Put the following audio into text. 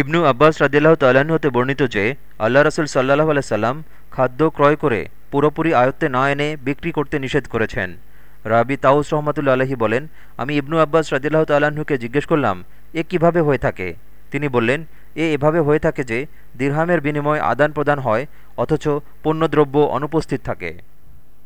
ইবনু আব্বাস রাজিল্লাহ তাল্লাহ্ন হতে বর্ণিত যে আল্লাহ রসুল সাল্লাহ আলাইসাল্লাম খাদ্য ক্রয় করে পুরোপুরি আয়ত্তে না এনে বিক্রি করতে নিষেধ করেছেন। রাবি তাউস রহমতুল্লা আলহী বলেন, আমি ইবনু আব্বাস রাজিল্লাহ তাল্লাহ্নকে জিজ্ঞেস করলাম, এ কীভাবে হয়ে থাকে? তিনি বললেন, এ এভাবে হয়ে থাকে যে, দিরহামের বিনিময় আদান প্রদান হয়, অথচ পণ্যদ্রব্য অনুপস্থিত থাকে।